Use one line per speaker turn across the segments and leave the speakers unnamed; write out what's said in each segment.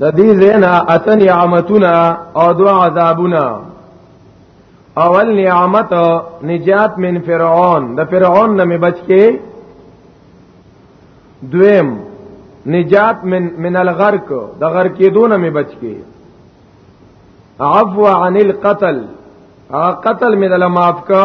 د
دې زینا اتن نعمتنا او دو عذابنا اول نعمت نجات من فرعون د فرعون نه می بچ کې دویم نجات من من الغرق د غرق کې دون می بچ کې عفو عن القتل قتل می دل معاف کا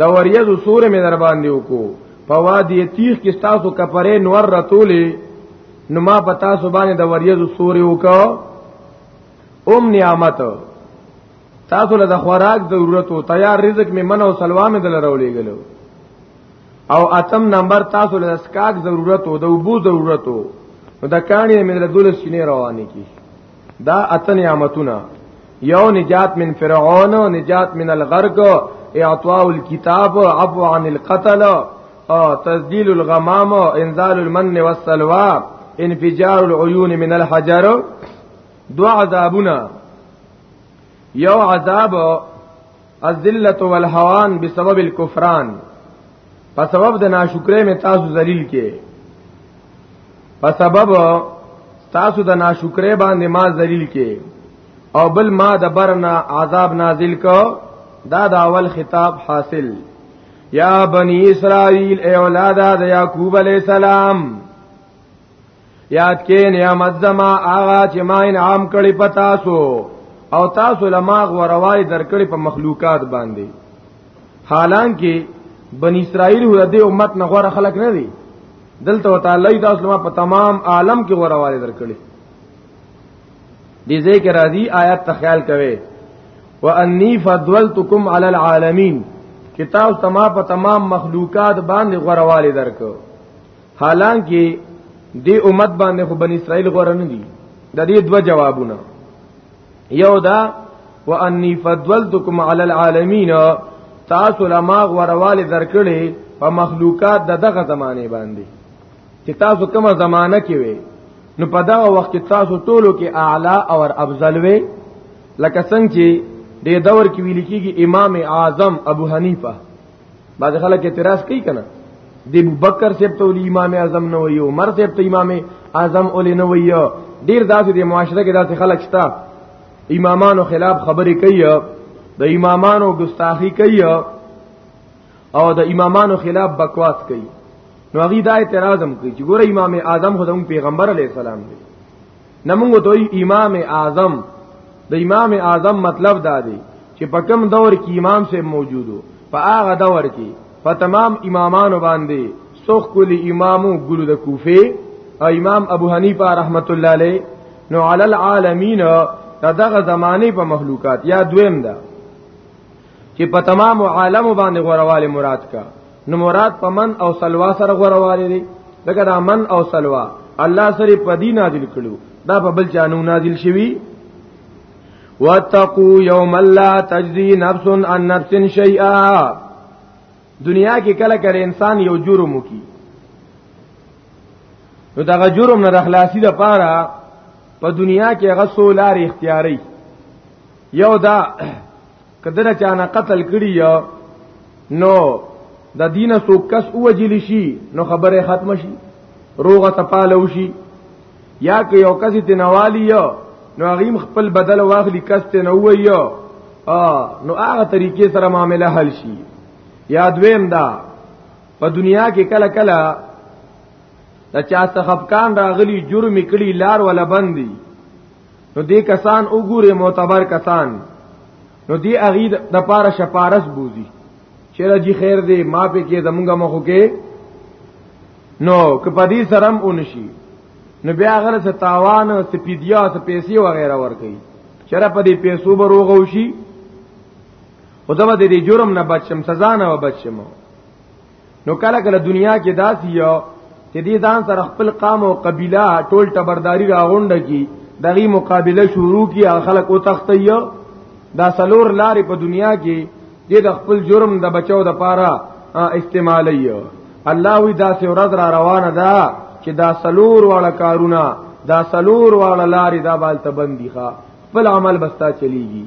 دا وریځو سور مې در باندې وکړو په وادي تیخ کې تاسو کپره نور راتولې نو ما په تاسو باندې د وریځو سوري وکړو اوم نعمت تاسو له د خوراک ضرورت او تیار رزق مې منو سلوا مې دل راولې غلو او اتم نمبر تاسو له اسکاک ضرورت او د وبو ضرورت او د کانې مې له دولس شینې روانې کی دا اتن نعمتونه یو نجات من فرعون او نجات من الغرق اعطاء الكتاب عفو عن القتل او تسجيل الغمام انزال المن والسلوى انفجار العيون من الحجر دعا عذابنا یو عذاب الذلت والهوان بسبب الكفران په سبب د ناشکرې می تاسو ذلیل کې په سبب تاسو د ناشکرې باندې ما ذلیل کې او بل ما د برنا عذاب نازل کو دا د اول خطاب حاصل یا بنی اسرائیل ای اولاد د یعقوب علی السلام یاد کې نعمت زما آغا چې ما انعام کړی په تاسو او تاسو لماغ وروای درکړی په مخلوقات باندې حالانکه بن اسرائیل هو د امت نه غوړه خلق نه دي دلته تعالی دا اسلام په تمام عالم کې غوړواله درکړي دې ذکر راځي آیات ته خیال کوي وانی فضلتکم علی العالمین کتاب تما په تمام مخلوقات باندې غوړواله درکړي حالانکه دی امت باندې خو بنی اسرائیل غوړه نه دي د دې دوه جوابونه یو دا وانی فضلتکم علی العالمین تاسو لما غورواله درکړي په مخلوقات د دغه زمانه باندې چې تاسو کومه زمانہ کې وي نو په دا وخت کې تاسو ټولو کې اعلی او افضل وي لکه څنګه چې د دور کې ویل کېږي امام اعظم ابو حنیفه بعض خلک اعتراض کوي کنه د ابوبکر سیب ته ولي امام اعظم نه وي عمر سیب ته امام اعظم ولي نه وي ډیر داسې د معاشره کې داسې خلک شته امامانو خلاف خبرې کوي د امامانو ګستاخی کوي او د امامانو خلاف بکواس کوي نو هغه دا اعتراض هم کوي چې ګوره امام اعظم خدای پیغمبر علی السلام دی نمونږ دوی امام اعظم د امام اعظم مطلب دا دی چې په کوم دور کې امام سه موجودو په هغه دور کې په تمام امامانو باندې سوخ کلی امامو ګلو د کوفه او امام ابو حنیفه رحمت الله علیه نو علی العالمین دغه زمانه په مخلوقات یا دویم ده چې په تمام عالم باندې غورواله مراد کا نو مراد په من او سلوا سره غورواله دي دغه د من او سلوا الله سره په دین نازل کړو دا په بل چانو نازل شوی واتقوا یوم لا تجزی نفس عن نفس شیئا دنیا کې کله کله انسان یو جرم وکي نو دغه جرم نه د خلاصي د پاره په دنیا کې هغه سولار اختیاري یو دا کدر چانه قتل کړی یو نو د دینه سو کس اوجل شي نو خبره ختم شي روغه تپالو شي یا که یو کس ته نوالی یو نو غیم خپل بدل واخلی کس ته نو ویو نو هغه طریقې سره معاملې حل شي یا دویم دا په دنیا کې کله کله د چا څخه خفقان راغلی جرم کړي لار ولا بندي نو دې کسان وګوره معتبر کسان نو دې اغي د پاره شپارس بوزي چیرې جی خیر دې ما په کې زمونږه مخو کې نو کپدی سرم اونشي نو بیا غره څه تاوان څه پیډیا څه پیسې وغیرہ ور کوي چیرې په دې پیسو بروغو شي خدای دې جرم نه بچم سزا نه بچم نو کله کله دنیا کې داسي یو چې دې ځان سره خپل قام او قبيله ټول ټبرداري راغونډه کی دغه مقابله شروع کی خلک او تختیو دا سلور لارې په دنیا کې دې د خپل جرم د بچو د پاره استعمالیو الله وی دا سه ورځ را روانه ده چې دا سلور واړه کارونه دا سلور واړه لارې دا بال تبندي ښا خپل عمل بستا چلیږي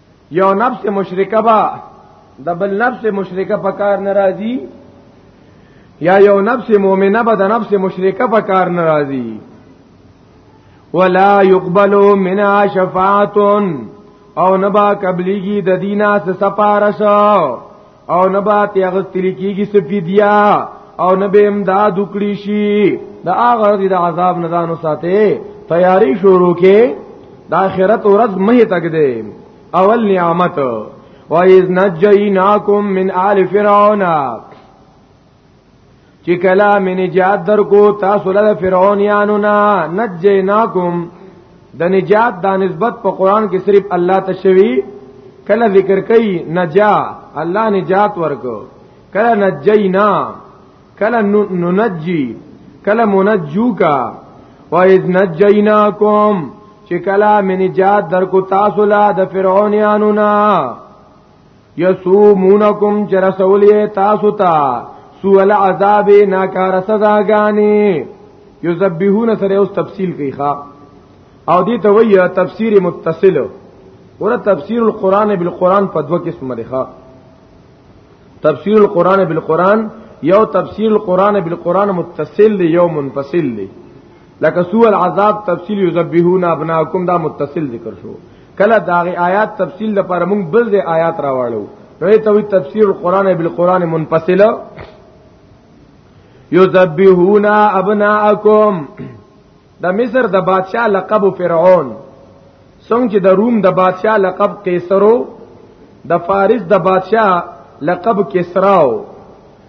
یو نفس مشرکه با د بل نفس مشرکه په کار ناراضي یا یو نفس مؤمنه به د نفس مشرکه په کار ناراضي ولا يقبل منها شفاعه او نبا قبليږي د دینه سپارش او نه با ته غستری کیږي سپیدیا او نه به امداد وکړي شي دا هغه د عذاب نه ځانو ساتي تیاری شروع کې د آخرت ورځ مه تک دې اول نعمت وَإِذْ نَجَّيْنَاكُمْ مِنْ آلِ فِرْعَوْنَ چې کلا مې نجات درکو تاسو له فرعونانو نه نجیناکم د نجات د نسبت په قران کې صرف الله ته شوی کله ذکر کوي نجا الله نجات ورکو کله نجینا کله ننجی کله منجو کا و اذ نجیناکم چې کله مې نجات درکو تاسو له د فرعونانو نه یسومونکم چرسولی تاسو تا سو العذاب ناکار سزا گانی یذبحون سره اوس تفصیل کوي ښا او دې ته وایي تفسیر متصل ور تفسیر القرآن بالقرآن په دوه قسم دی ښا تفسیر القرآن بالقرآن یو تفسیر القرآن بالقرآن متصل دی یو منفصل دی لکه سو العذاب تفصیل یذبحون ابناکم دا متصل ذکر شو کله دا آیات تفصیل لپاره موږ بل د آیات راوړو نو ته وی تفسیر القرآن بالقرآن منفصل یذبحون ابناکم د مصر د بادشاہ لقب فرعون څنګه چې د روم د بادشاہ لقب قیصرو د فارس د بادشاہ لقب کسراو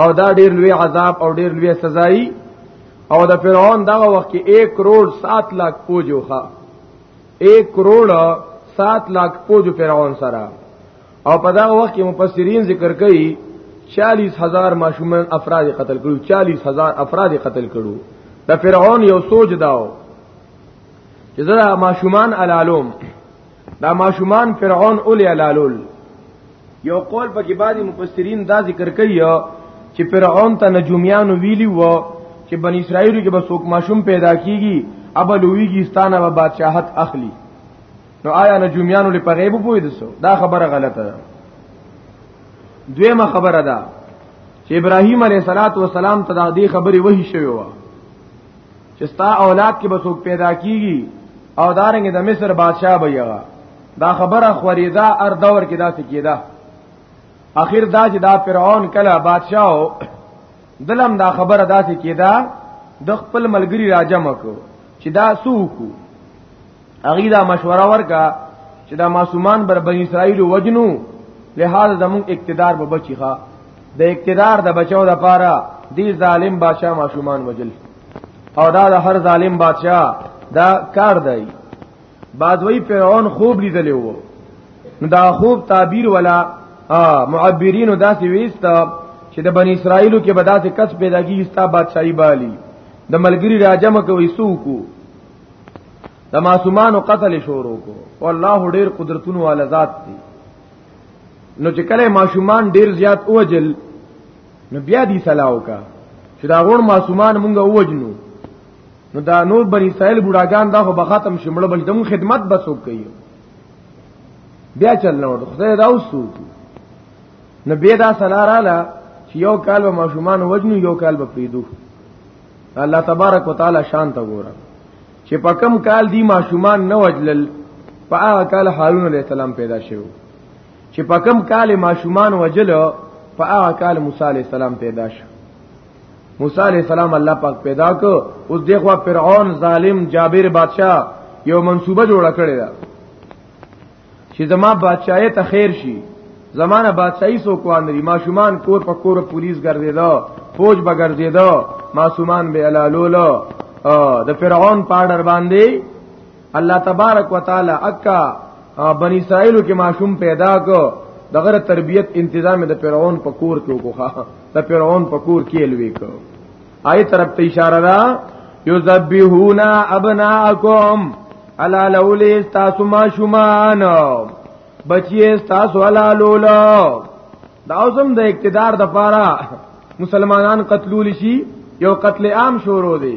او دا ډیر لوی عذاب او ډیر لوی سزای او د فرعون دغه وخت کې 1 کروڑ 7 لاک پوجو ښا 1 کروڑ 7 لاک پوجو فرعون سره او په دغه وخت کې مفسرین ذکر کوي 40000 ماشومان افراد قتل کړو 40000 افراد قتل کړو د فرعون یو سوچ داو چې زه ماشومان علالوم دا ماشومان فرعون اولی علالول یو قول پکې بعضی مفسرین دا ذکر کوي چې فرعون ته نجومیان ویلی وو چې بن اسرائیل کې به څوک ماشوم پیدا کیږي ابل ویږي ستانه به بادشاہت اخلي نو آیا نجومیان له پغیب پوي دسو دا خبره غلطه ده دویمه خبره ده چې ابراهیم علیه السلام ته د دې خبرې وਹੀ شوی و چې ستا اولاد کې به څوک پیدا کیږي او دارنګ د مصر بادشاہ به یغه دا خبره خوریدا ار دور کې داسې کیدا اخر دا چې دا فرعون کله بادشاہ او دلم دا خبره داسې کیدا د خپل ملګری راجم کو چې دا سوکو اغي دا مشوره ورکا چې دا معصومان بر بنی اسرائیل وجنو لہذا زمون اقتدار به بچی ښا د اقتدار د بچو د پاره دی ظالم بادشاہ معصومان وجل او دا د هر ظالم بادشاہ دا کار دی بازوی فرعون خوب لیدلی وو دا خوب تعبیر ولا معبرین داسې ویست چې د بنی اسرائیلو کې بداسې کس پیدا کیږي ستا بادشاہي بالی د ملګری راجم کوي سوکو د معصومانو قتل شروع کو والله ډیر قدرتونو والا ذات دی نو چې کله معصومان ډیر زیات اوجل نو بیا دی صلاح وکا چې دا غون معصومان مونږه وجنو نو دا نور بنی اسرائیل بډاګان دا خو به ختم شمړ بل دم خدمت بسو کوي بیا چل نو خدای دا وسو نو بیا دا صلاح را لا چې یو کال به معصومان وجنو یو کال به پیدو الله تبارک وتعالى شان ته ګوره چې په کم کال دی معصومان نه وجلل په هغه کال هارون علیه السلام پیدا شوه چې په کم کال ماشومان وجل په هغه کال موسی علی السلام پیدا شو موسی علی السلام الله پاک پیدا کو اوس دغه فرعون ظالم جابر بادشاہ یو منصوبه جوړه کړې ده چې زما بادشاہي ته خیر شي زمانہ بادشاہي سو کواندري ماشومان کور په کور پولیس ګرځیدا فوج به ګرځیدا ماشومان به علالولو د فرعون پاډر باندې الله تبارک وتعالى اکا بنی اسرائیل کې معشوم پیدا کو دغه تربیت انتظام د فرعون په کور کې وکړه د فرعون په کور کې لوي کو آی طرف ته اشاره را یذبحون ابناءکم الا لولی تاسو ما شومان بچی تاسو الا لولا دا اوسم د اقتدار د پاره مسلمانان قتلول شي یو قتل عام شروع دی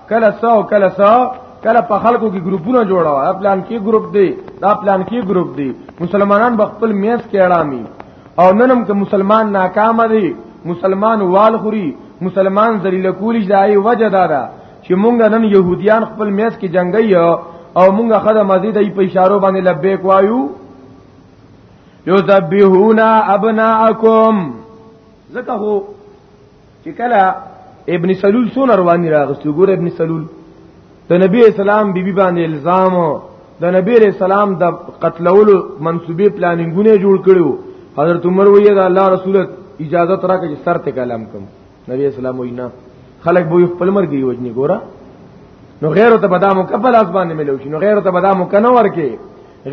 کله سو کله سو کله په خلکو کې ګروپونه جوړاو دا پلان کې ګروپ دی دا پلان کې ګروپ دی مسلمانان په خپل میز کې اړامي او ننم که مسلمان ناکام دی مسلمان وال خوري مسلمان ذلیل کولی ځای وجه دادا چې مونږ نن يهوديان خپل میز کې جنگي او مونږه خدای مزید ای په اشارو باندې لبیک وایو یذبحون ابناءکم زکه هو چې کله ابن سلول سو رواني راغست ګور ابن سلول د نبی اسلام بیبي باندې الزام د نبی اسلام د قتلولو منسوبي پلانینګونه جوړ کړو حضرت عمر ویې دا الله رسول اجازه ترا کې سر ته کلام کوم نبی اسلام وینا خلق به خپل مرګي وجني ګورا نو غیر ته بدا مکبل اس باندې ملو شي نو غیر ته بدا مکنه ورکه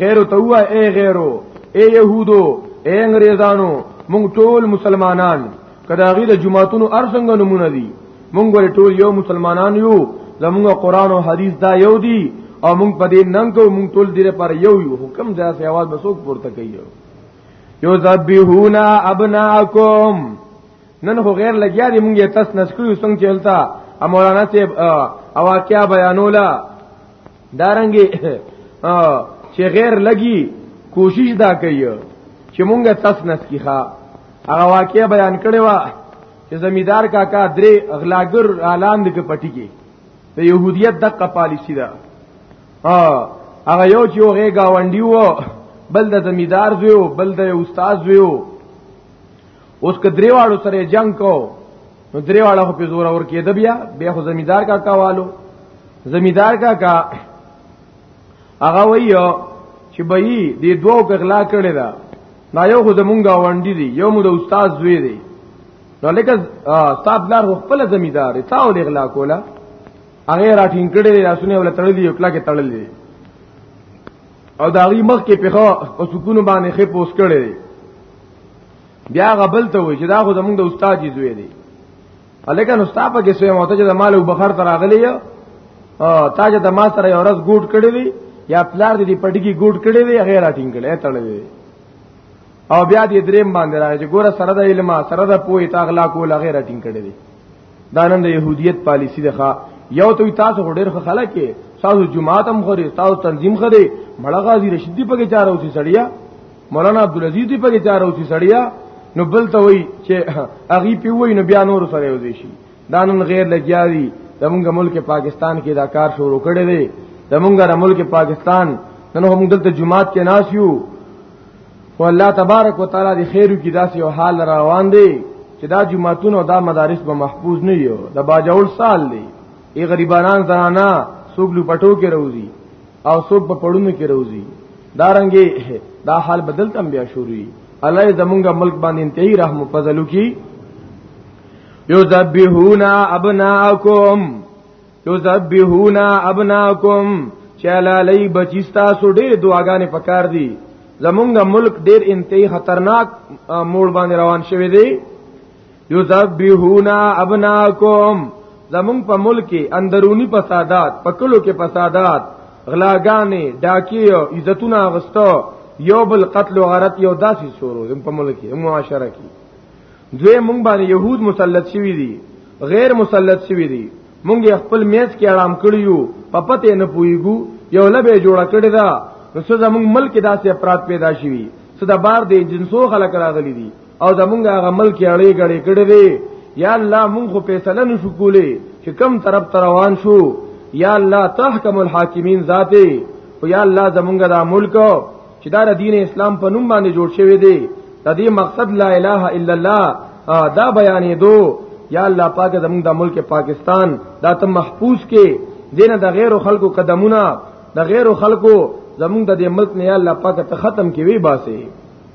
غیر ته هو اے غیرو اے يهودو اے انګريزانو مونږ ټول مسلمانان کدا غي د جمعاتونو ارسنګ نمونه دي مونږ ور ټول یو مسلمانان یو زمونږ قران او حدیث دا یو دي او مونږ په دې ننګ او مونږ ټول دې پر یو یو حکم ځا سي आवाज بسوک پورته کوي یو ذبیحونا ابناکم نن خو غیر لګیا دي مونږه تس نسکو څنګه چلتا مولانا ته اواکیا بیانولا دارنګي چې غیر لګي کوشش دا کوي چې مونږه تس نس کیخه هغه واقعي بیان کړي وا چې زمیدار کاکا درې اغلاګر اعلان دې پټی کې د يهودیت دغه پالیسی ده ها هغه یو چې هغه گاونډي وو بل د زمیدار زوی بل د استاد زوی اوس که دریواړو سره جنگ کو نو دریواړه خو په زور اور کې د بیا بیا خو زمیدار کا کاوالو زمیدار کا کا هغه وایو چې به یې د دوو کغلا کړی دا دا یو خو زمونږه وانډی دی یو مو د استاد زوی دی نو لکه استاد لار خپل زمیدار تا او لغلا کولا هغه را ټینګ کړی دی لاسونه ول تړلی یو کلا کې تړلی او دا غي مخ کې په خو سکون باندې خې پوس کړی بیا غبل ته وای چې دا خو زمونږ د استاد یې زوی دی الیکن استاد په کې سوی مو ته چې د مال او بخار تر اغلی یو تاج د ما سره یو ورځ ګوټ کړی دی یا پلار دې پټکی ګوټ کړی دی هغه راټینګ کړي تړلې او بیا دې دریم باندې راځي چې ګوره سره د علم سره د پوهې تاغلا کول هغه راټینګ کړي دی دا نن د يهودیت پالیسی ده یو ته تاسو ډېر خلک کې تاسو جماعت هم خوري تاسو تنظیم خوري مړغازی رشدی په کې چاره اوسې سړیا مولانا عبدالعزیز دی په تیار اوسې سړیا نو بل ته وای چې اغي پی وای نو بیا نور سره وځي شي دا نن غیر لګیا دي زمونږ ملک پاکستان کې دا کار شروع کړی دی زمونږ را ملک پاکستان نن هم دلته جمعات کې ناس یو او الله تبارک وتعالى دی خیرو کې داسې او حال روان دی چې دا جمعتون او دا مدارس به محفوظ نه یو دا باجول سال دی ای غریبانان زنانا سوګلو پټو کې روزي او څوک په پړونو کې روزي دارنګي دا حال بدل تم بیا شروعي الله زمونږ ملک باندې انتهي رحم او فضل وکي یذبحون ابناکم یذبحون ابناکم چلا لای بچستا سو ډېر دعاګانې پکار دي زمونږ ملک ډېر انتهي خطرناک موړ باندې روان شوی دی یذبحونا ابناکم زمون په ملک کې اندرونی فسادات په کلو کې فسادات غلاګانې ډاکیو عزتونه غستو یو بل قتل او غارت یو داسې شروع زمون په ملک کې معاشره کې دوی مونږ باندې يهود مسلط شوی دي غیر مسلط شوی دي مونږ خپل میز کې آرام کړیو په پته نه پويګو یو لبه جوړ کړی دا نو څه زمونږ ملک داسې افراد پیدا شوي څه د بار دی جنسو خلک راغلي دي او زمونږ هغه ملک اړې غړې کړې دي یا الله مونږ خو فیصله نشو کولې چې کم طرف ته روان شو یا الله تحکم الحاکمین ذاته او یا الله زمونږ دا ملک چې دا دین اسلام په نوم باندې جوړ شوی دی د دې مقصد لا اله الا الله دا بیانې دو یا الله پاک زمونږ د ملک پاکستان دا ته محفوظ کې دینه د غیر خلکو قدمونه د غیر خلکو زمونږ د دې ملک نه یا الله پاک ته ختم کې وی باسي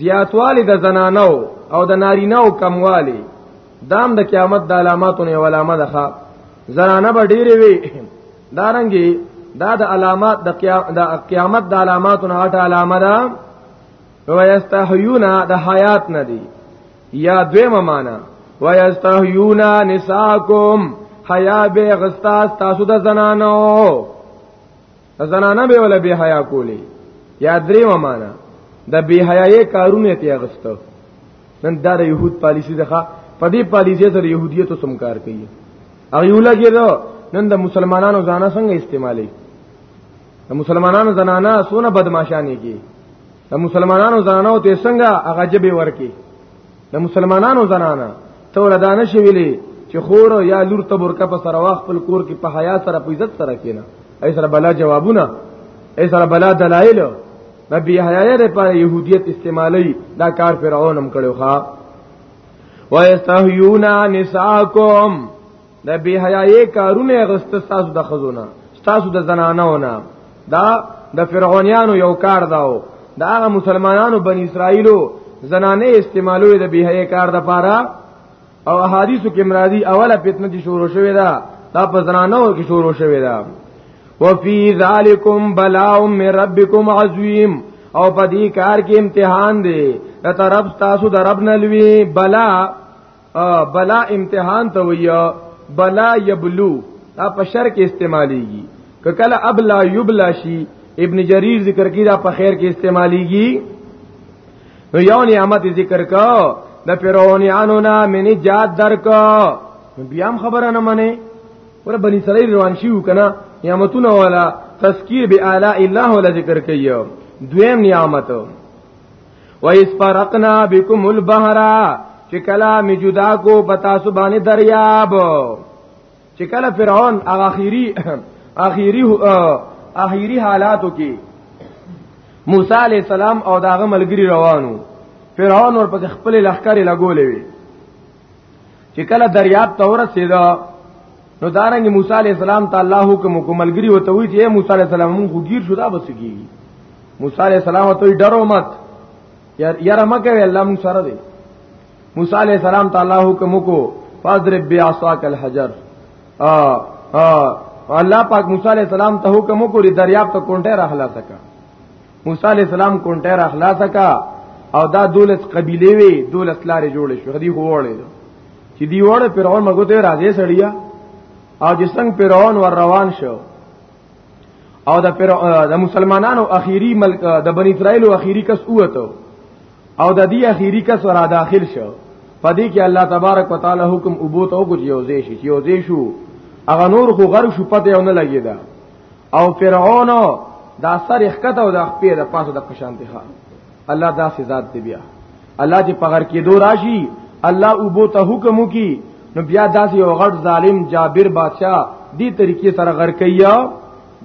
زیاتوالی د زنانو او د نارینه او کموالی دام د قیامت د علاماتو نه علامه ده زنانه به ډیره وي دارنګي دا د علامات د قیامت د علاماتو نه اټه علامه ده ويستحيونا د حیات نه دي یا دویمه معنا ويستحيونا نساکم حیا به غستا تاسو د زنانو زنانه به ولا بی حیا کولی یا درې و معنا د بی حیاي کارونه ته غستو نن دا د يهود پالیسی ده په دې پالیسی سره يهودیت سم کار کوي هغه یو لګي دا نن د مسلمانانو ځانه څنګه استعمالي د مسلمانانو زنانه سونه بدمعشانه کی د مسلمانانو زنانو ته څنګه هغه جبه ورکی د مسلمانانو زنانه ته ولدا نشي ویلي چې خور یا لور ته برکه په سره واخ خپل کور کې په حیا سره په عزت سره کینا ای سره بلا جوابونه ای سره بلا دلایل نبی حیا یې په يهودیت استعمالي دا کار فرعون هم کړو ښا ويستحيون نساءكم د بی حیاي کارونه غست تاسو د خزونه تاسو د زنانونه دا د فرعونانو یو کار داو دا هغه مسلمانانو بن اسرائیلو زنانه استعمالو د بی حیاي کار د پاره او احادیثو کې مرادي اوله فتنه چې شروع شوې ده دا په زنانو کې شروع شوې ده وفي ذالکم بلاء من ربکم عظیم او په دې کار کې امتحان دی د طرف تاسو د رب نلوي بلا بلا امتحان ته ویا بلا یبلو دا په شر کې استعماليږي که کله ابلا یبلا شي ابن جریر ذکر کی دا په خیر کې استعماليږي نو یو نعمت ذکر کا د فرعونانو نه منی جات درک بیا هم خبره نه منې ور بنی اسرائیل روان شيو کنه نعمتونه ولا تذکیر به اعلی الله ولا ذکر کوي دویم نعمت و اس فرقنا بكم البحر چې کلا می جدا کو پتا سبانه دریاب چې کلا فرعون هغه اخیری اخیری اخیری حالاتو کې موسی علی السلام او داغه ملګری روانو فرعون ورپسې خپل لخر لګولې وي چې کله دریاب ته ورسېده نو دارنګ موسی علی السلام ته الله حکم کوملګری وته وی چې موسی علی السلام موږ غیر شو دا بس کیږي موسی علی السلام ته ډرو مت یار یار مکه وی الله موږ سره دی موسی علی السلام ته الله حکم کو فاضرب بعصاک الحجر ا ا الله پاک موسی علی السلام ته حکم کو دریاب ته کونټه راخلا سکا موسی علی السلام کونټه را خلاص کا او دا دولس قبیله وی دولس لارې جوړ شو خدي خو وړې چې دی وړه فرعون مګو ته راځي سړیا او چې څنګه فرعون ور روان شو او د د مسلمانانو اخیری ملک د بنی اسرائیل اخیری کس اوته او د دې اخیری کس را داخل شو پدې کې الله تبارک وتعالى حکم ابو ته وګورځي او زې شي چې او زې شو اغه نور خو غرق شو پته نه لګیدا او فرعون دا سر اخکته او دا خپې د پاسه د قشان دی الله دا سزاد دی بیا الله چې پغر کې دو راشي الله او بو ته حکم وکي نو بیا داسې یو غټ ظالم جابر بادشاہ دی طریقې سره غر کیا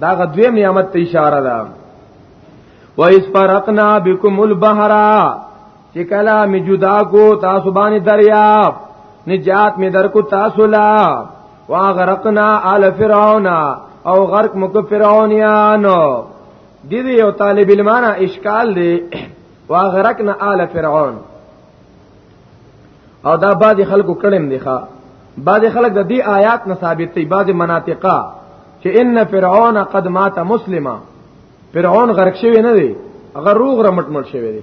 دا غدویم نعمت ته اشاره ده و اس فرقنا بكم البحر چې کله می جدا کو تاسو باندې دریاب نجات می در کو تاسو لا واغرقنا آل فرعون او غرق مک فرعونیانو د دې یو طالب علمانا اشکال دی واغرقنا آل فرعون او دا بعضی خلکو کړم دی ښا بعضی خلک د دې آیات نه ثابت دی بعضی مناطقه چې ان فرعون قد مات مسلما فرعون غرق شوی نه دی هغه روغ رمټ مړ شوی دی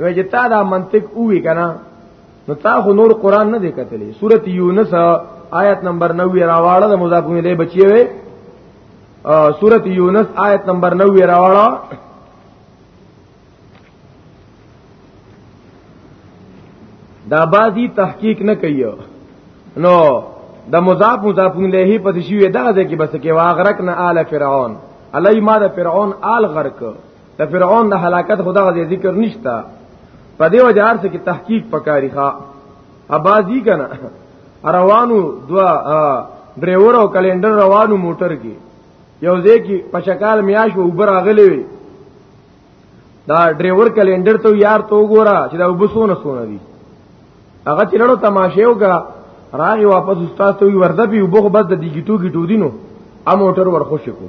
وای چې تا دا منطق وی کنه نو تا خو نور قران نه دی کتلی سوره یونس آیت نمبر 90 راواړه د مذاکونه له بچي وي سوره یونس آیت نمبر 90 راواړه دا بازی تحقیق نه کوي نو د مضاف مضاف الیه پس شوی دغه ځکه بس کې واغرق نه آل فرعون علی ما د فرعون آل غرق د فرعون د هلاکت خدا غو ذکر نشتا په دې وجه ارسه کې تحقیق پکاري ښا ابازي کنه روانو دوا ډرایور او کلندر روانو موټر کې یو ځای کې پشکال میاش و اوبر اغلې وي دا ډرایور کلندر ته یار تو ګورا چې دا وبسونه سونه دي هغه چې لړو تماشه وکړه راغي واپس استاد ته ورده پی وبخ بس د دیګټو ګټو دینو ا موټر ورخوش کو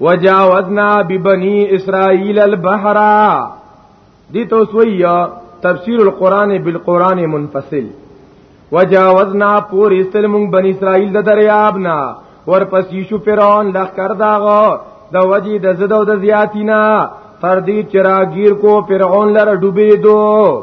وجاوزنا ببني اسرائيل البحر دي تو سويا تفسير القرآن بالقرآن منفصل وجاوزنا پور استل مونږ بني اسرائيل د دريابنا ورپسې شو فرعون لخر داغو د وجی د زدو د زیاتینا فردی چراغیر کو فرعون لره ډوبې دو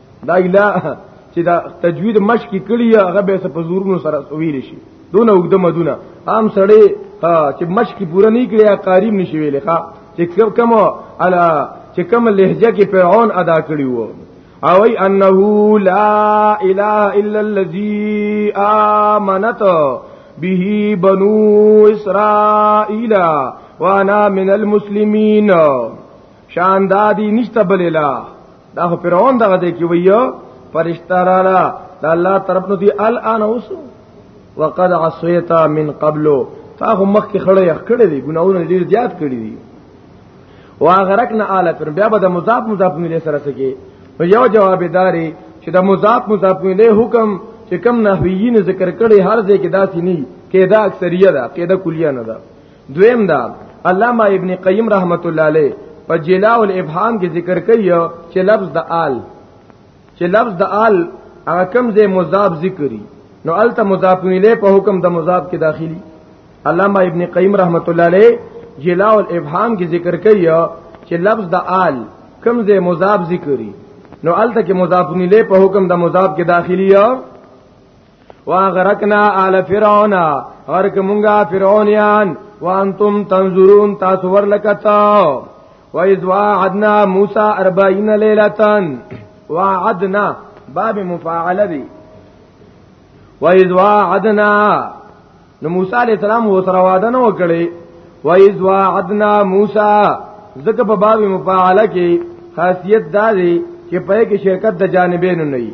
دا اله چې دا تجوید مشق کړي هغه به په زورونو سره ویل شي دونه وګد مدونه عام سړی چې مشق پوره نه کړي قاریم نشي ویل ښا چې کوم الا چې کوم لهجه کې فرعون ادا کړی وو او ای انه لا اله الا الذي امنت به بنو اسرائيل وانا من المسلمين شاندادی نشته بللا دا خو فرعون دغه دی کې ویو فرشتہ را را دا الله طرف نو دی الان اوس وقد عصيتا من قبل تا هم مخ کې خړې یخ کړې دي ګناونه ډیر زیات کړې دي واغرقنا آل پر بیا به د مضاف مضاف ملي سره سکی په یو جوابداري چې د مضاف مضاف ملي حکم چې کم نحویین ذکر کړي هر ځای کې داسې نه کېدا اکثریه ده کېدا کلیه نه ده دویم دا علامه ابن قیم رحمت الله علیه په جلاء الابهام کې ذکر کوي چې لفظ د آل چې لفظ د آل هغه کم ځای مضاف ذکري نو الته مضاف الیه په حکم د مضاف کې داخلي علامه ابن قیم رحمت الله علیه جلاء الابهام کې ذکر کوي چې لفظ د آل کم ځای مضاف ذکري نو الته کې مضاف الیه په حکم د مضاف کې داخلي واغرقنا آل فرعون غرق مونږه فرعونیان وانتم تنظرون تاسو ورلکتا و اذ وعدنا موسی 40 ليله وعدنا باب مفاعله دی و اذ وعدنا نو موسی علیہ السلام و سره وعده نه وکړي و اذ وعدنا موسی ځکه په باب مفاعله کې خاصیت دا دی چې په کې شرکت د جانبین نه وي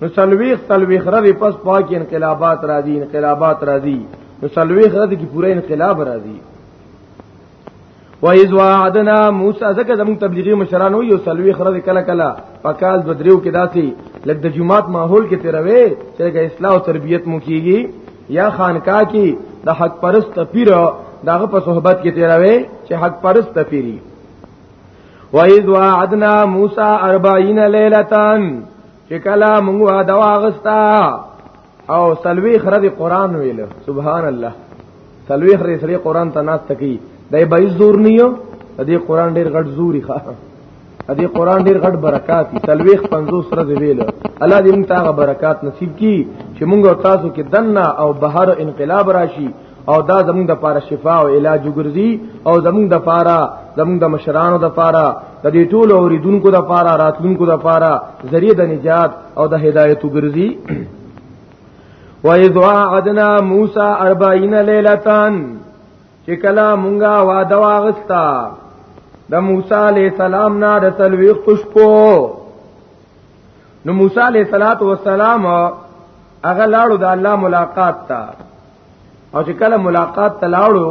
نو سلویخ سلویخ را دی پس پاکی انقلابات را دی انقلابات را دی نو سلویخ را دی کی پورا انقلاب را دی و اذ وعدنا موسی زکه زمون تبلیغی مشران یو سلوی خره کله کله پکال بدریو کې داسي لګ د جمعات ماحول کې تیروي چې د اصلاح او تربیت مو کیږي یا خانقاه کې د حق پرست پیر دغه په صحبت کې تیروي چې حق پرست پیری و اذ وعدنا موسی 40 ليله چې کله موږ وعده واغستا او سلوي خرد قران ویل سبحان الله سلوي خرد سره قران ته ناس تکي دای به زور نیو دې قران ډیر غټ زوري ښه دې قران ډیر غټ برکات دي سلوي 50 سره دی ویل الله دې موږ ته برکات نصیب کړي چې موږ تاسو کې دنه او بهر انقلاب راشي او دا زمونږ د پاره شفا او علاج وګرځي او زمونږ د پاره زمونږ د مشرانو د پاره د دې ټولو اوریدونکو د پاره راتلونکو د پاره ذریعہ د نجات او د هدایت وګرځي وَإِذْ وَعَدْنَا مُوسَى أَرْبَعِينَ لَيْلَةً چې کله مونږه وعده واغستا د موسی علی السلام نه د تلويخ خوشپو نو موسی علی السلام هغه لاړو د الله ملاقات ته او چې کله ملاقات تلاړو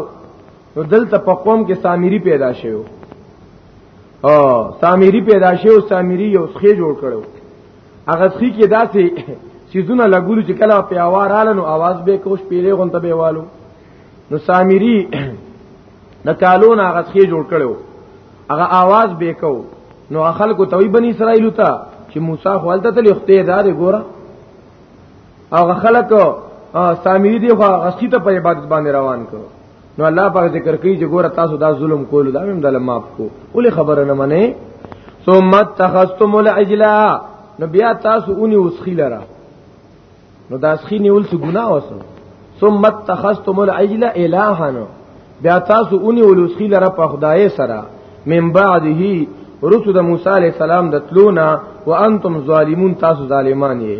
نو دلته په قوم کې سامری پیدا شوی او سامری پیدا شوی او سامری یو څخه جوړ کړو هغه څخه کې داسې سیزونه لګول چې کله په اوار آلنو आवाज به کوش پیلې غون ته بهوالو نو سامری د کالون هغه څخه جوړ کړو هغه आवाज به کو نو خلکو توي بني اسرائیل ته چې موسی خپل ته تلخته دار ګوره هغه خلک سامری دی خو غسی ته په عبادت باندې روان کړو نو الله پاک ذکر کوي چې ګوره تاسو دا ظلم کول دا هم د معاف کو ولې خبره نه منئ ثم تخستم العجلا نو بیا تاسو اونې وسخی لره نو دا سخی نیول څه ګناه وسو ثم تخستم العجلا الہانو بیا تاسو اونې ولوسخی لره په خدای سره من بعده رسول موسی علیہ السلام د تلونا وانتم ظالمون تاسو ظالمان یې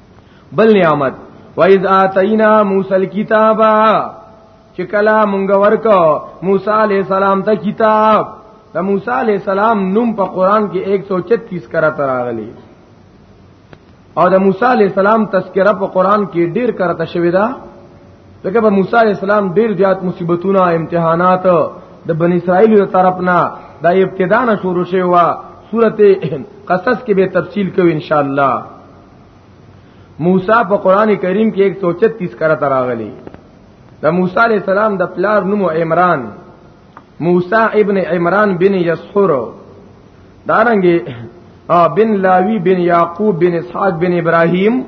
بل نعمت وایز اتینا موسی الكتاب چې کلا مونږ ورکو موسی علی السلام ته کتاب د موسی علی السلام نوم په قران کې 136 کرا تراغلی او د موسی علی السلام تذکرہ په قران کې ډیر کرا تشوی دا لکه په موسی علی السلام ډیر زیات مصیبتونه امتحانات د بنی اسرائیل تر طرفنا دا ابتدا نه شروع شوی و سورته قصص کې به تفصیل کوي ان شاء الله موسی په قران کریم کې 136 کرته راغلی د موسی علی السلام د پلار نوم عمران موسی ابن عمران بن یسحر دارنګي بن لاوی بن یعقوب بن اسحاق بن ابراهیم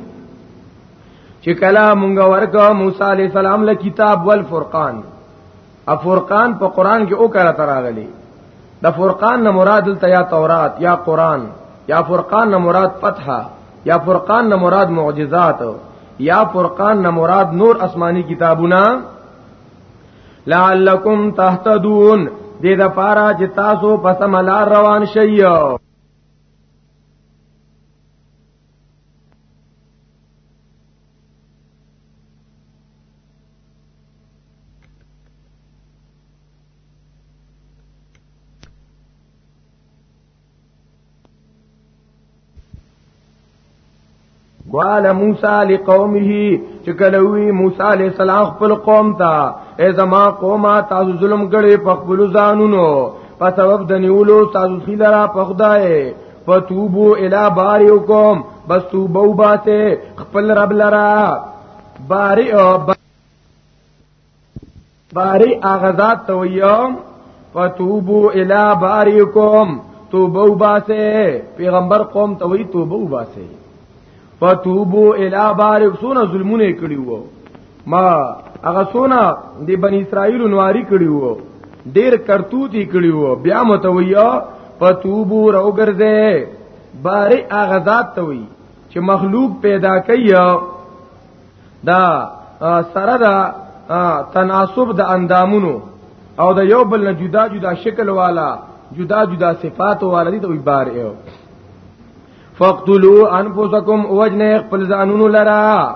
چې کلام مونږ ورکا موسی علی السلام له کتاب والفرقان افرقان په قران کې او کړه تراغلی د فرقان نه مراد دلته یا تورات یا قران یا فرقان نه مراد فتحه یا فرقان نه مراد معجزات یا فرقان نه مراد نور آسمانی کتابونه لعلکم تهتدون دې د پاره چې تاسو په سم لار روان شئ قال موسی لقومه چې کله وی موسی علی السلام خپل قوم ته ای زما قومه تاسو ظلم کړي په خپل ځانونو په سبب د نیولو تاسو خلرا په خدای فتوبو الی باریکم بس توبو باته خپل رب لرا باری او باری اغذات تو یوم فتوبو الی باریکم توبه وباسه پیغمبر قوم ته وی توبه وباسه فتوبو الی باریک سونه ظلمونه کړی وو ما هغه سونه دی بنی اسرائیل نواری کړی وو ډیر کرتوتی کړی وو بیا متویا فتوبو روګرځه باری اغذات ته وی چې مخلوق پیدا کوي دا سره دا تناسب د اندامونو او د یو بل نه جدا جدا شکل والا جدا جدا صفات والا دي ته بار ایو فقتلوا انفسکم وجنه خپل ځانونو لرا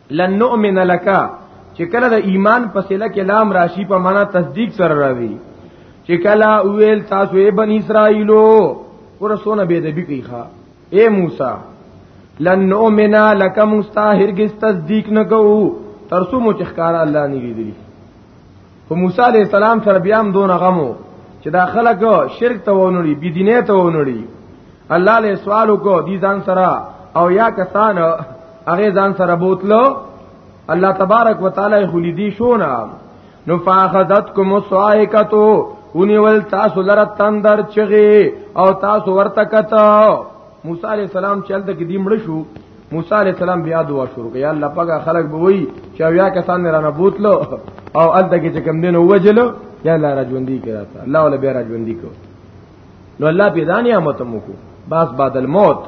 لن نؤمن لك چې کله د ایمان په سله کې لام راشي په معنا تصدیق سره راوي چې کله ویل تاسو ای بن اسرائیلو ورسونه به د بکی ښا اے موسی لن نؤمن لك مستاهرګس تصدیق نکو ترسو مو چې ښکارا الله نه لیدلی خو موسی علی السلام سره بیا هم دون غمو چې دا خلک شرک ته ونړي بی دینه ته ونړي الله له سوال کو دي ځان سره او یا کسان هغه ځان سره بوتلو الله تبارک وتعالى خلیدی شونا نو فاخذتکم الصائقه ونیول تاسو لره تندر چغي او تاسو ورته کته موسی علی السلام چلته کې دی مړ شو موسی علی السلام بیا دعا شروع کړه یا الله پاک خلق به وای چې بیا کسان نه رانه بوتلو او الته کې چې کم دین وجلو یا الله را ژوندۍ کړه الله ولا بیا را ژوندۍ کو نو الله پیدا نعمت مو کو باس بعد الموت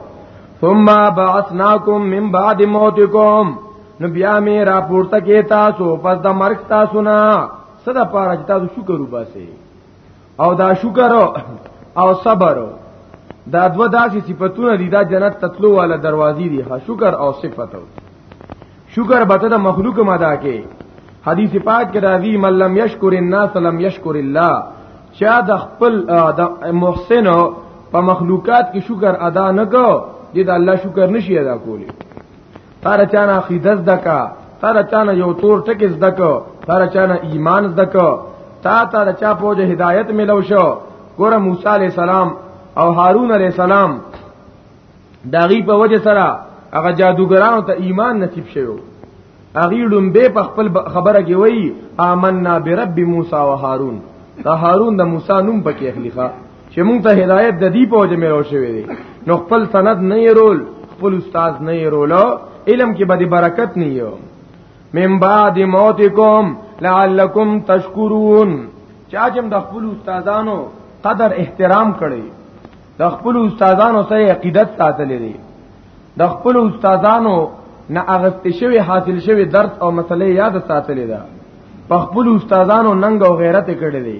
ثم بعثناکم من بعد موتکم نو بیا می را پورته کې تاسو پس د مرګ تاسو نه صدا پاره تاسو شکر وباسئ او دا شکر او صبر دا دو داسې صفاتونه دي دا جنت تتلو والا دروازې دي ها شکر او صفت شکر به ته مخلوق مدا کې حدیث پاک کې راځي من لم یشکر الناس لم یشکر الله چا د خپل د محسن په مخلوقات کې شکر ادا نه کو دي د الله شکر نشي ادا کولی هر چانه عقیده زده کا هر چانه یو تور ټکی زده کا هر چانه ایمان زده کا تا تا د چا په وجه هدایت ملو شو ګوره موسی علی السلام او هارون علی السلام داغي په وجه سره هغه جادوګرانو ته ایمان نصیب شوی هغه لومبه په خپل خبره کې وایي آمنا برب موسی و هارون دا هارون د موسی نوم پکې اخلي ښا چې مونږ ته هدایت د دې په وجه ملو شوی دی نو خپل سند نه رول خپل استاد نه رول علم کې به برکت نه یو من بعد موتکم لعلکم تشکرون چا چې د خپل استادانو قدر احترام کړي د خپل استادانو سره عقیدت ساتلې دي د خپل استادانو نه اغست شوی حاصل شوی درس او مسلې یاد ساتلې ده په خپل استادانو ننګ او غیرت کړې دي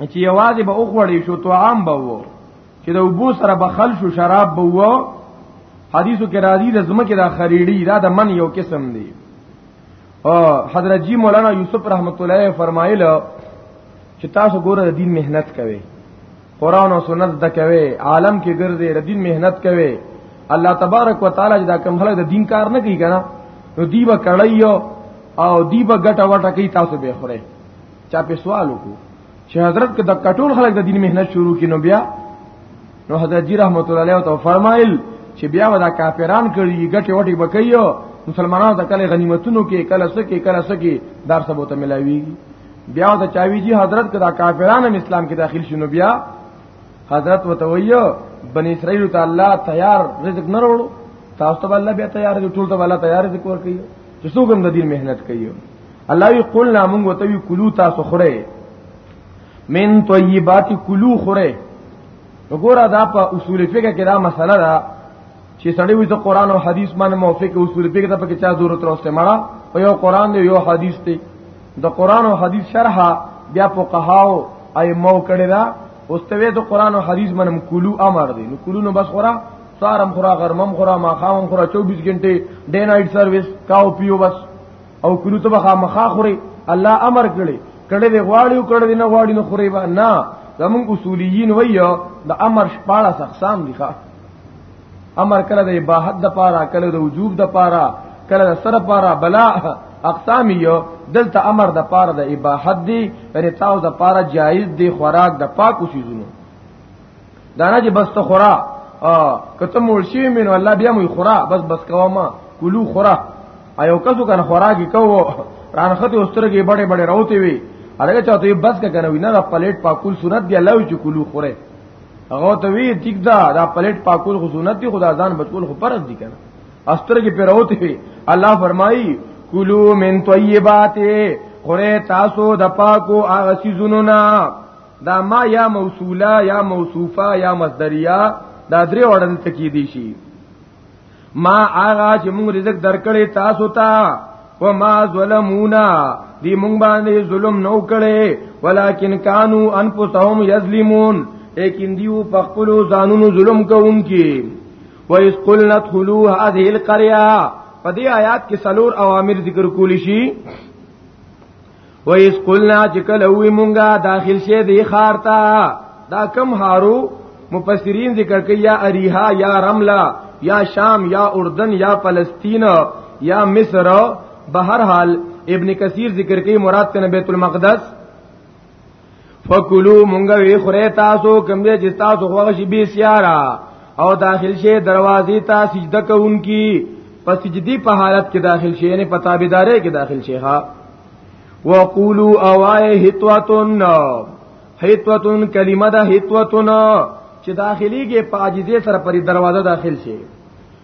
چې یوازې به اوخوړې شو طعام به وو چې د وبو سره بخل شو شراب به وو حدیثو کې راځي د زمکه د خریړی دا د من یو قسم دی او حضرت جی مولانا یوسف رحمت الله علیه فرمایله چې تاسو ګوره د دین مهنت کوئ قران او سنت د کوي عالم کې ګرځي د دین مهنت کوي الله تبارک وتعالى دا کوم خلک د دین کار نه کوي کنه نو دیبه کړی او دیبه ګټه وټه کوي تاسو به خورئ چا په سوال وکړو چې حضرت که د کټول خلک د دین مهنت شروع کینو بیا نو حضرت جی رحمت الله علیه تو فرمایل چې بیا ودا کافران کړي ګټه وټي بکایو مسلمانانو ته کله غنیمتونو کې کله سکه کله سکه دار سبو ته ملاوي بیا ودا چاوي جی حضرت کدا کافران هم اسلام کې داخل شنو بیا حضرت وتویو بنی اسرائیل ته الله تیار رزق نه وروړو تاسو ته الله بیا تیار دي ټول ته الله تیار ذکر کوي چې څوک هم د دین مهنت کوي الله وی قلنا موږ وته وی کلو تاسو خره من طیبات کلو خره وګوره دا په اصول فقه کې دا مسله ده چې سړی وي ته قران او حديث باندې موافق اصول فقه ته پکې چا ضرورت راوسته مړه او یو قران دی یو حديث دی د قران او حديث شرح بیا فقهاو ائمه کړي دا اوس ته د قران او حديث باندې کلو امر دی نو کلو نو بس خورا سارم خورا غرمم خورا ماخام خورا 24 غنټه ډے نایټ سرویس کاو پیو بس او کلو ته بخا مخا خوري الله امر کړي کړي دی غواړي او کړي نه غواړي نه خوري با نه زمون اصوليين وایو د امر شپاړه اقسام دي ښا امر کړه د اباحت د پاره کړه د وجوب د پاره کړه د سر پاره بلا اقسام یو دلته امر د پاره د اباحت دی یعنی تاسو د پاره جایز دی خوراک د پاکو شیزونو دا نه چې بس ته خورا کته مول شي مين الله بیا مو خورا بس بس کوه ما کلو خورا ایو کسو کنه خورا کی کو رانخته اوسترګي بڑے بڑے راوتی وي هرګه چاته بس کنه وینه دا پلیټ پاکول سنت دی الله چې کلو خوره هغه ته وی ټیک دا دا پلیټ پاکول خو سنت دی خدا ځان بچول خو فرض دی کنه استر کې پیروت وی الله فرمایي کلو من طیبات خوره تاسو د پاکو هغه سيزونو نه دا ما یا موصوله یا موصوفه یا مصدریه دا درې وړل تکې دي شي ما آغا چې موږ رزق درکړې تاسو ته و ما ظلمونا دی مونږ باندې ظلم نو کړي ولکن کانو انفسهم یظلمون لیکن دیو په خپل ځانونو ظلم کوونکي و اس قلنا ادخلوا هذه القريه په دې آیات کې سلور اوامر ذکر کول شي و اس قلنا چې کله وی مونږه داخل شه دی خار تا دا کم هارو مفسرین ذکر کوي یا اریها یا رملا یا شام یا اردن یا فلسطین یا مصر بہرحال ابن کثیر ذکر کوي مراد ته بیت المقدس فکلو مونږ وی خره تاسو کم دې چې تاسو خوښ بي سیارا او داخل شي دروازې ته سجده کوونکی پس سجدي په حالت کې داخل شي یعنی پتا بيدارې کې داخل شي ها وقولو اوای هتوتن هتوتن کلمه ده هتوتن چې داخليږي په عاجزه سره پر دروازه داخل شي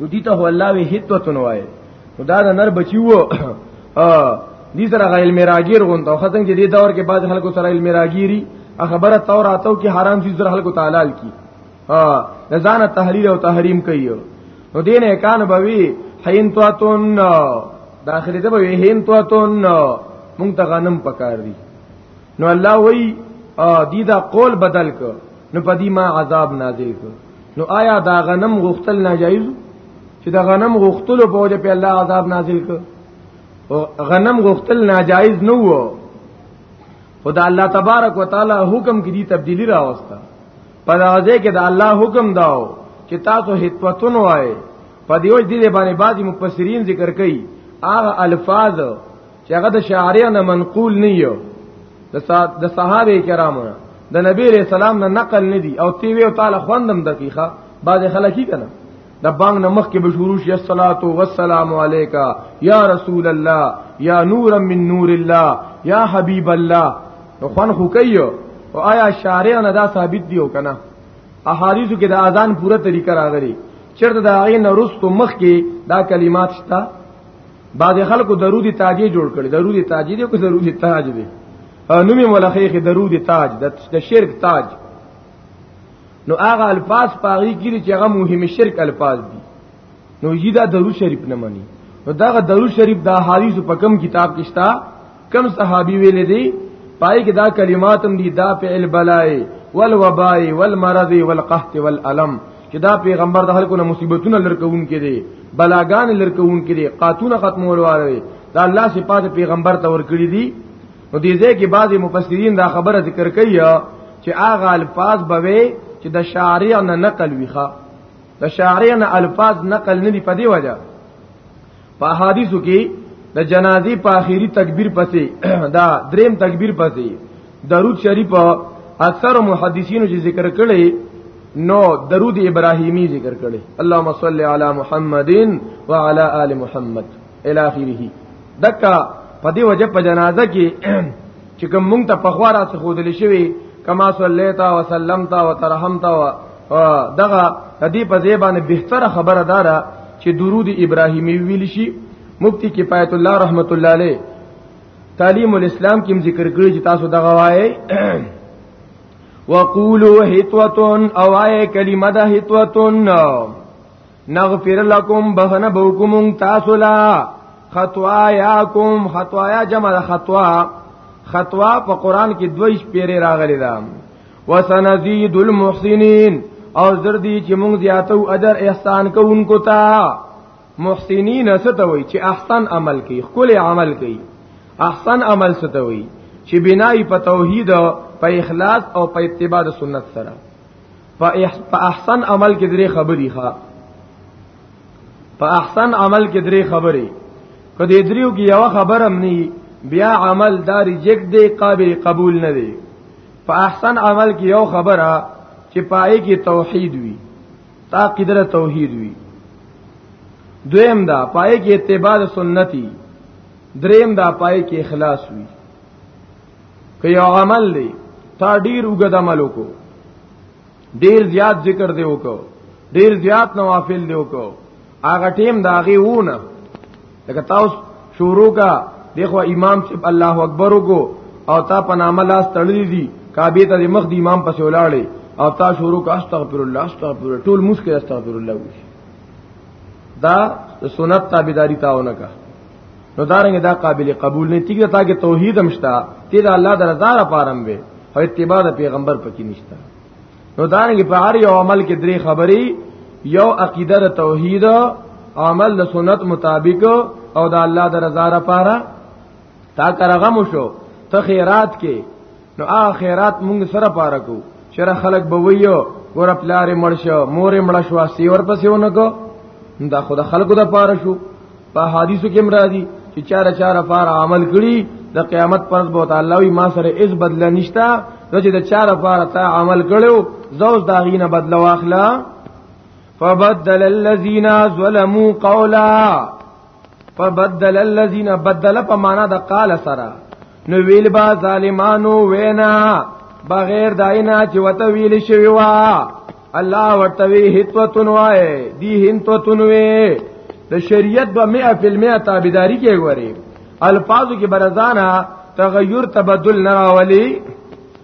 نو دي ته الله وی هیتوتن وای خدا د نر بچیو دي سره غیل میراګیر غون ته ختم چې دې دور کې بعض خلکو سره علم راګیری خبره تور اتو کې حرام شي سره خلکو تعالی کی ها ځان تحلیل او تحریم کوي نو دین کان بوي حین توتن داخلي ته بوي حین توتن مونږ ته غنم پکار دي نو الله وی دی دا قول بدل ک نو پدی ما عذاب نازل ک نو آیا دا غنم غختل ناجایز چې دا غنم غختلو په وجه په الله عذاب نازل کړ غنم غختل ناجایز نه وو خدا الله تبارک وتعالى حکم کې دي تبدیلی راوستا په دغه کې دا الله حکم داو چې تاسو هیتوتون وای په دیو دې باندې بعضی مفسرین ذکر کوي هغه الفاظ چې هغه د شعریه نه منقول نه یو د صحابه کرامو نه د نبی علیہ السلام نه نقل نه دي او تی وی او تعالی خوندم دقیقه بعد خلکی کنه د بانګ نه مخ کې به شروع شي الصلات والسلام علیکا یا رسول الله یا نور من نور الله یا حبیب الله نو خوان خو کوي او آیا شارع نه دا ثابت دی او کنه احادیثو کې د اذان پوره طریقه راغلي چرته د هغه نرستو مخ کې دا کلمات شته بعد خلکو درودی تاجی جوړ کړي درودی تاجی دی کو درودی تاج دی نومي ملخیخ درودی تاج د شرک تاج نو هغه الفاظ پاغي کړي چې هغه مهم شرک الفاظ دي نو یی دا درود شریف نه مني نو دا درود شریف دا حدیث په کم کتاب کې شته کم صحابي ویل دي پای کې دا کلمات هم دي دا فعل بلای والوبای والمرض والقحط والالم چې دا پیغمبر د خلکو نه مصیبتونه لرکون کې دي بلاګان لرکون کې دي قاتونه ختمول واره دا الله صفات پیغمبر ته ور کړی دي نو دې ځای کې بعضي مفسرین دا خبره ذکر کوي چې اغه الفاظ بوي چې د شارع نه نقل ویخه د شارع نه الفاظ نقل نه دی په دی وجه په حدیثو کې د جنازې په اخیری تکبیر پسې دا دریم تکبیر پسې درود شریف اکثر محدثینو چې ذکر کړي نو درود ابراهیمی ذکر کړي اللهم صل علی محمد وعلى آل محمد الی اخره دکا په دې وجه په جنازه کې چې کوم مونږ ته پخوا را څخه خودل شوی کما صلیتا وسلمتا وترحمتا دغه د دې په ځای باندې بهتره خبره دارا چې درود ابراهیمی ویل شي مفتی کفایت الله رحمت الله علیه تعلیم الاسلام کې ذکر کړی چې تاسو دغه وایي وقولوا هتوتن او آئے کلمه ده هتوتن نغفر لكم بخنه بوکم تاسو لا خطواياکم خطوایا جمع خطوا خطوا په قران کې دویش پیری راغلی ده وسنزيد المحسنين او زر دي چې موږ زیاتو اجر احسان کوونکو ته محسنین ستوي چې احسن عمل کوي خپل عمل کوي احسن عمل ستوي چې بنای په توحید په اخلاص او په اتباع د سنت سره په احسن عمل کې درې خبرې ښه په احسن عمل کې درې خبرې کدی دریو کې یو خبرم نه بیا عمل دا ریجکټ دی قابل قبول نه دی په احسن عمل کې یو خبره چې پای کې توحید وي تا قدر توحید وي دویم دا پای کې اتباع سنتي دریم دا پای کې اخلاص وي که یو عمل دی تا ډیر وګد عمل وکړو ډیر زیات ذکر دی وکړو ډیر زیات نوافل دی وکړو هغه ټیم دا غي وونه لکه تاسو شروع کا دغه امام چې الله اکبر وکړو او تا په نامه لاس تړلی دي کعبه ته مخ دی امام پسې ولاړې او تا شروع کا استغفر الله استغفر الله ټول مسکه استغفر الله وشي دا سنت تابعداري تاونه کا نو دارنګ دا قابل قبول نه تیګه تا کې توحید هم شته تی دا الله درزا را پارم وي او اتباع د پیغمبر پکې نشته نو دارنګ په هر یو عمل کې درې خبرې یو عقیده د توحید عمل د سنت مطابق او د الله درزا را پاره تا کرغم شو ته خیرات کې نو اخرات مونږ سره پاره کو چر خلق به ویو ګور پلار مړ شو مور مړ شو سی ور پسې ونکو دا خود خلقو د پاره شو په حدیثو کې مرادي چې چاره چاره فار عمل کړي د قیامت پر به تعالی وي ما سره اس بدل نشتا نو چې د چاره فار ته عمل کړو زوز دا غینه بدل واخلا فبدل الذين ظلموا قولا فبدل الذين بدل په معنا د قال سره نو ویل با ظالمانو وینا بغیر داینا چې وته ویل شوی وا الله ورته وی هتوتن وای دی هنتوتن وی د شریعت به 100% تابعداري کې غوري الفاظو کې برزانا تغیر تبدل نه راولي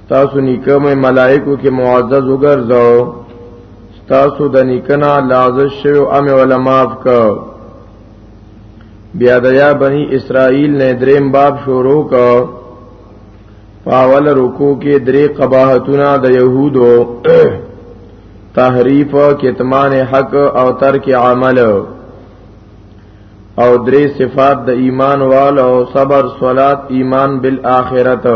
ستاسو نیکه مې ملائکو کې معزز وګرځاو ستاسو د نیکنا لازش شو امه ولا معاف کا بیا د یا بنی اسرائیل نه دریم باب شروع کا پاول رکو کې درې قباحتونه د يهودو تحریف کتمان حق او ترک عمل او درې صفات د ایمان وال او صبر صلات ایمان بالآخرت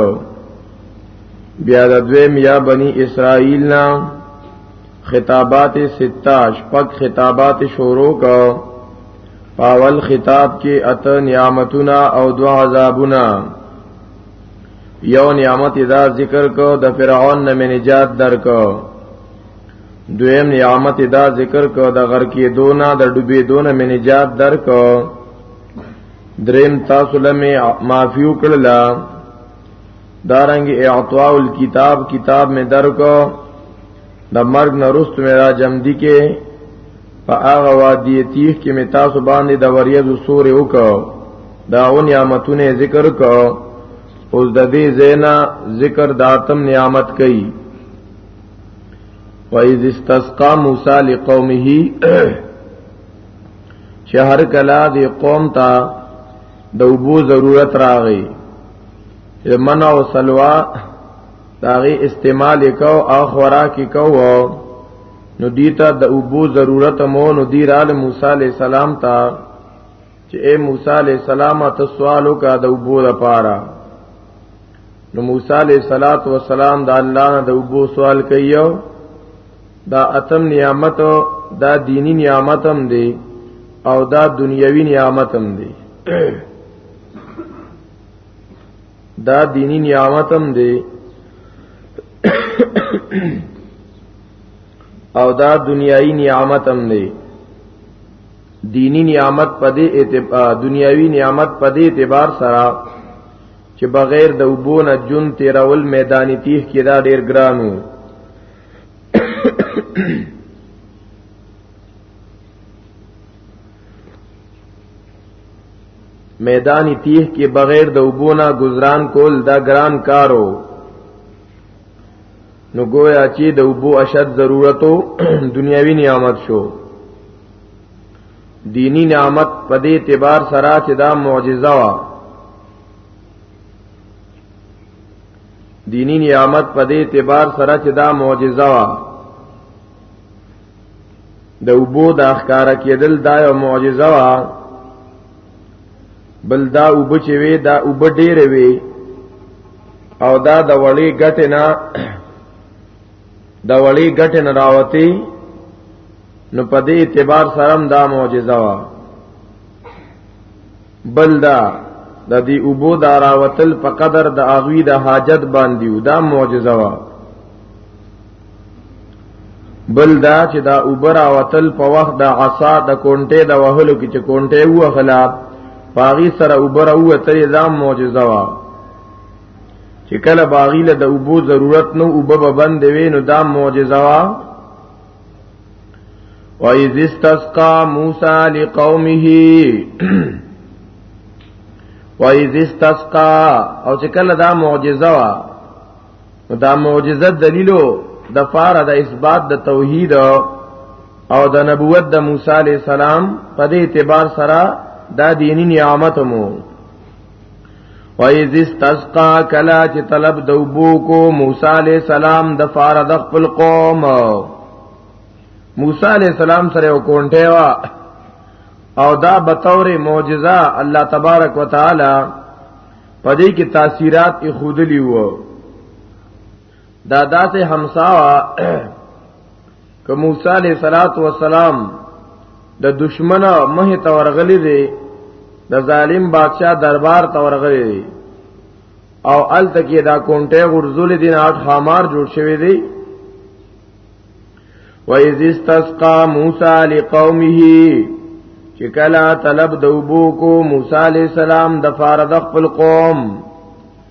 بیا د دویم یا بنی اسرائیل نا خطابات ستا شپک خطابات شورو کا پاول خطاب کې ات نعمتنا او دو عذابنا یو نعمت ادا ذکر کو د فرعون نه نجات درکو دویم نعمت دا ذکر کو د غر کې دونه د ډوبې دونه مې نجات درکو دریم تاسو لمه معافی وکړلا دارنګ اعطاء الكتاب کتاب مې درکو د مرګ نرست مې را جمع دي کې په هغه وادي تیخ کې مې تاسو باندې د وریځو سورې وکړو دا او نعمتونه ذکر کو اوس د دې زینا ذکر داتم نعمت کوي وَإِذِ اسْتَسْقَى مُوسَى لِقَوْمِهِ چې هر کله د قوم ته د وبو ضرورت راغی من او سلوا داغي استعمال کو او خوراک کو نو دیتا د وبو ضرورت مو نو دی رال موسی علی السلام ته چې اے موسی علی السلام ته سوالو کا د وبو لپاره نو موسی علیہ الصلات والسلام دا الله نه د وبو سوال کوي دا اتم نعمت دا دینی نعمت هم دی او دا دنیوي نعمت هم دی دا دینی نعمت هم دی او دا دنیوي نعمت هم دی دینی نعمت پدې اعتبار دنیوي نعمت پدې اعتبار سره چې بغیر د وبونه جون تیرول میدانی تیه کې دا ډیر ګرانو میدانی تیه کې بغیر د وبونه گزاران کول دا ګران کارو نو گویا چې د وبو اشد ضرورتو دنیاوی نعمت شو دینی نعمت په دې اعتبار سره چې دا معجزه وا دینی نعمت په دې اعتبار سره چې دا معجزه وا د وبو د اخکار کېدل دا یو معجزه وا بل دا وب چې وی دا وب ډېر وی او دا د وړې ګټه نه د وړې ګټه نه راوتی نو په دې اعتبار سره دا معجزه وا بل دا د دې اوبو د راوتل په قدر د اغوی د حاجت باندې دا معجزه وا بل دا چې دا اوبر راوتل په وخت د عصا د کونټې د وهلو کې چې کونټې و خلا پاغي سره اوبر او ته دا معجزه وا چې کله باغی له د اوبو ضرورت نو اوبه بند وي نو دا معجزه وا وَإِذِ اسْتَسْقَى مُوسَى لِقَوْمِهِ وَإِذِ اسْتَسْقَى او چې کله دا معجزه وا دا معجزه دلیلو د فار د اثبات د توحید او د نبوت د موسی علی السلام په دې اعتبار سره دا دینی نعمت مو وَإِذِ اسْتَسْقَى کلا چې طلب د وبو کو موسی عليه السلام د فار د خپل قوم موسی عليه السلام سره وکونټه وا او دا بطور معجزه الله تبارک وتعالى پدې کې تاثیرات یې خودلی وو دا داسې همسا که موسی علیہ الصلات والسلام د دشمن مه ته ورغلی دی د ظالم بادشاہ دربار ته ورغلی دی او ال تکي دا کونټه غرزول دین اټ خامار جوړ شوی دی و اذ استسقى موسی لقومه چې کلا طلب دوبو کو موسی علی السلام د فار د خپل قوم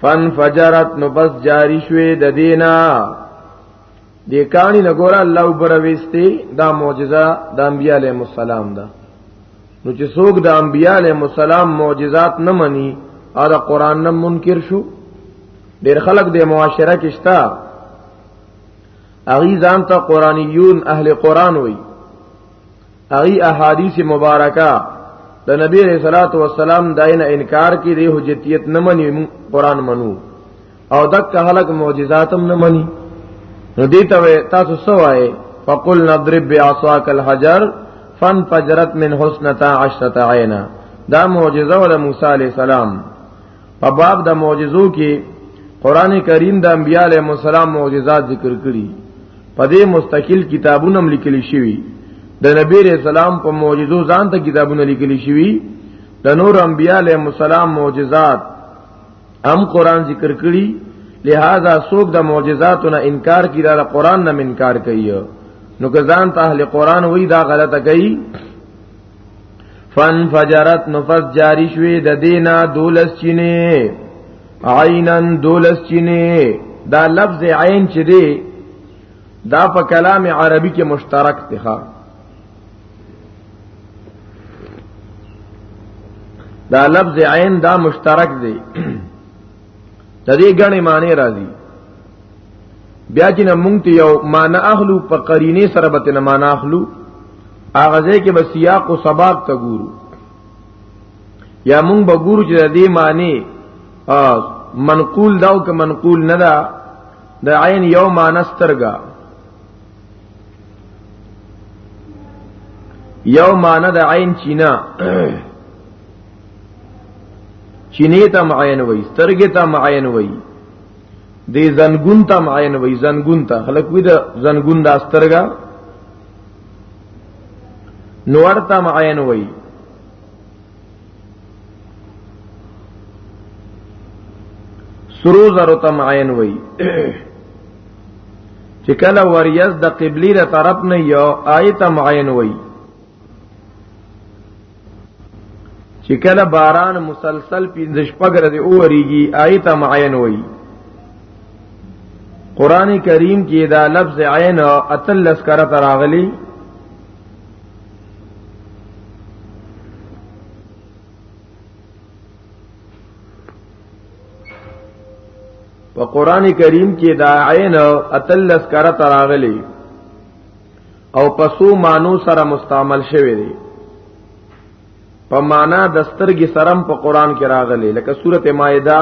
فن فجرت نو بس جاری شوی د دینا د کانی لګور الله وبرويستي دا معجزه د انبیاء علیهم السلام ده نو چې څوک د انبیاء علیهم السلام معجزات نه مني او د قران نه منکر شو ډیر خلک د معاشره کې شتا اغي ځان ته قرانیون اهل قران وي اغي احادیث مبارکه د نبی رسول الله والسلام داینه انکار کی دی حجتیت نه منی قران منو او دک خلق معجزاتم نه منی نو دی ته تاسو سوای فقل نضرب بعصاك الحجر فانفجرت من حسنتا عشرة عینا دا معجزه ول موسی علی السلام په باب د معجزو کې قران کریم د انبیاء علیهم السلام معجزات ذکر کړي په دې مستقل کتابونه هم لیکل شوي د نبی رسول الله په معجزو ځان ته کتابونه لیکل شوي د نور انبیاء علیهم السلام معجزات هم قران ذکر کړي لہذا څوک د معجزاتو نه انکار کړي دا قران نه انکار کوي نو که ځان ته اهل قران وای دا غلطه کوي فن فجرت نفس جاری شوی د دینا دولس چینه عینن دولس چینه دا لفظ عین چې دی دا په کلام عربي کې مشترک دی ښا دا لفظ عین دا مشترک دی د دې غنې معنی راځي بیا چې نه مونږ ته یو معنا اخلو په قرینه سره به نه معنا اخلو هغه ځای کې به سیاق او سباق ته ګورو یا مونږ به ګورو چې د دې معنی منقول دا او که منقول نه دا د عین یو معنی سترګا یو معنی د عین چینا چینه ته معین وای سترګې ته معین وای دی زنګون ته معین وای زنګون ته خلک وی د زنګون د استرګا نور ته معین وای سرو زرو ته معین وای چې کله وریز د قبلی له طرف نه یو آیت معین وای چې کله باران مسلسل پنځه شپږ ورځې اوریږي آیت معین وایي قران کریم کې دا لفظ عین اتلس کرا تراغلی په قران کریم کې دا عین اتلس کرا تراغلی او پسو مانو سره مستعمل شوی دی په معنا د سترګې سرم په قران کې راغلی لکه سورته مائده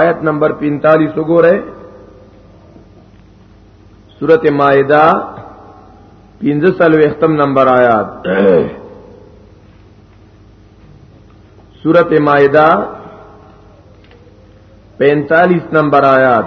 آیت نمبر 45 وګوره سورته مائده 15 ختم نمبر آیات سورته مائده 45 نمبر آیات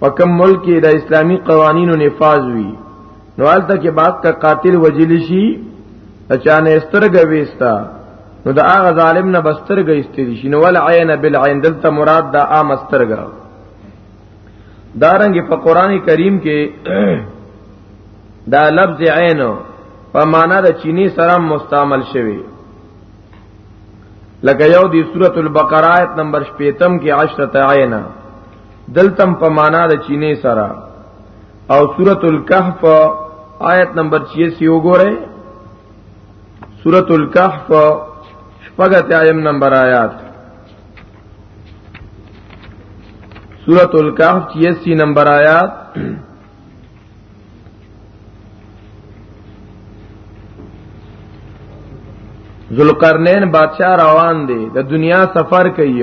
په کوم ملک کې د اسلامی قوانینو نفاذ وي نو حالت کې بعد کا قاتل وجل شي اچانه سترګه وېستا نو دا هغه ظالم نه بسترګه استل شي نو ول عین بالعین دلته مراد دا عام سترګه دارنګ په قران کریم کې دا لفظ عین په معنا د چینی سره مستعمل شوی لکه یو دی سورۃ البقرہ آیت نمبر 15 کې عشرۃ عینا دلتم په معنا د چینه سره او سورۃ الکهف آیت نمبر 86 وګوره سورۃ الکهف شپږت آیم نمبر آیات سورۃ الکهف 86 نمبر آیات ذوالقرنین بادشاہ روان دی د دنیا سفر کوي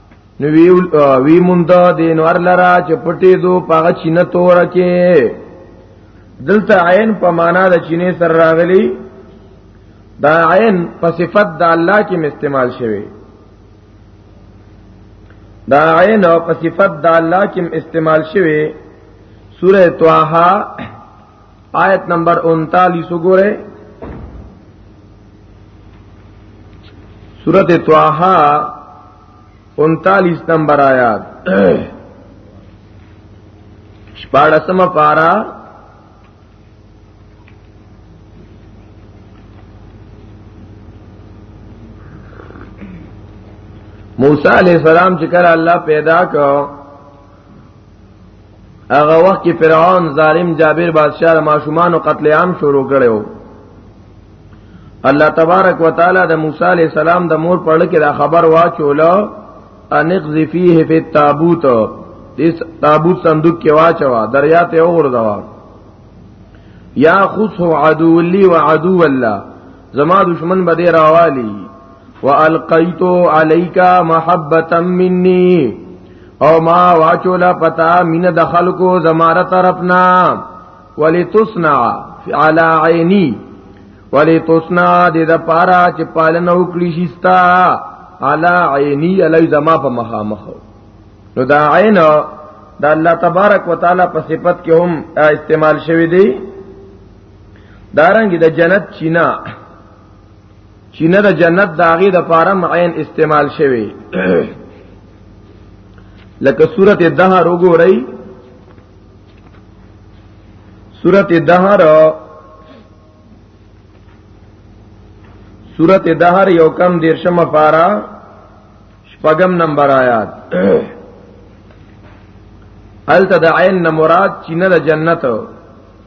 نو وی وی مونږ د انوار لرا چې پټې دو پاغه چینه تور کې دلته عین په معنا د چینه سره راغلی دا عین په صفت د الله کې استعمال شوی دا عین او په صفت د الله کې استعمال شوی سوره طه آیت نمبر 39 وګوره سورت طه 39 نمبر آیات شپاړسم پارا موسی علیہ السلام چې کله الله پیدا کړ هغه وخت کې فرعون ظالم جابر بادشاہ ماشومان او قتل عام شروع کړو الله تبارک وتعالى د موسی علی السلام د مور په لکه دا خبر واچولا انقذ فيه في التابوت اس تابوت صندوق کې واچوا دریا ته وګرځوا یا خصو عدو لی و عدو الله زما دشمن به دې راوالي والقیتو علیکا محبتا منی او ما واچولا پتا مین د خلکو زماره طرفنا ولتصنع علی عینی ولتصنع د د پارا چې پالن او کلی شستا علی عینی علی زما په مخامخ نو دا عین د الله تبارک وتعالى په صفت کې هم استعمال شوی دی دارنګ د جنت چینا چینا د جنت داغي د پاره معین استعمال شوی لکه سورته دهر وګورئ سورته دهر سورته دهر یو کم دیرشم پارا شپږم نمبر آیات الته د عین مراد چینه د جنت